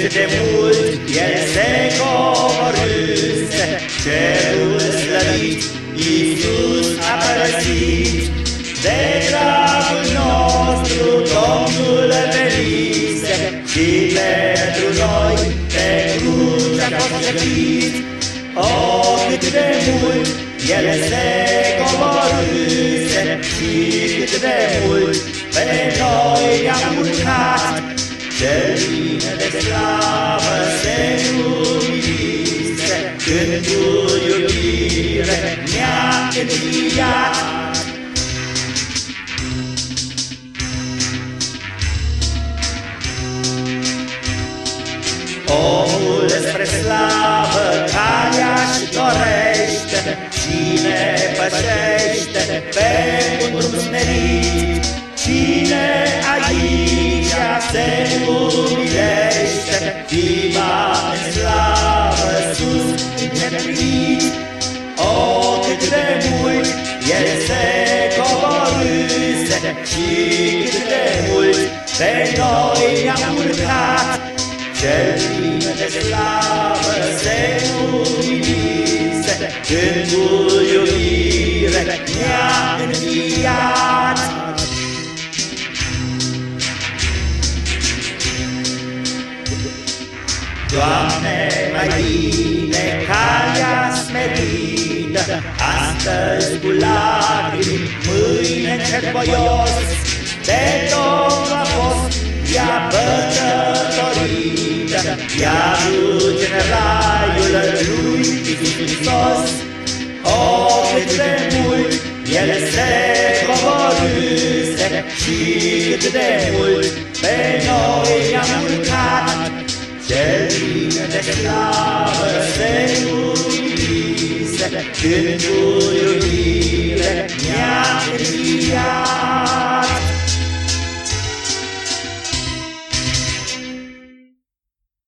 cât de mult El se coborâse, cerul slăvit, Iisus a părăsit, de dragul nostru Domnul venise și pentru noi pe cruce a fost jertfit. O, cât de mult El se coborâse și cât de mult pe noi ne-a urcat, cel bine de slavă se umilise, când cu iubire ne-a înviat. Omul spre slavă calea și dorește, Cine pășește pe un drum smerit, umilește, Viva în slavă sus înnebunit. O, cât de mult El se coborâse Și cât de mult pe noi ne-a urcat, cel plin de slavă se uminise, Când cu iubire ne-a înviat. Doamne, mai bine calea smerită, Astăzi cu lacrimi, mâine în cer voios, De Domnul a fost ea bătătorită, Ea duce în raiul lui Iisus Hristos. O, cât de mult El se coborâse Și cât de mult pe noi i-am urcat, Cel bine de slavă se umise, Când cu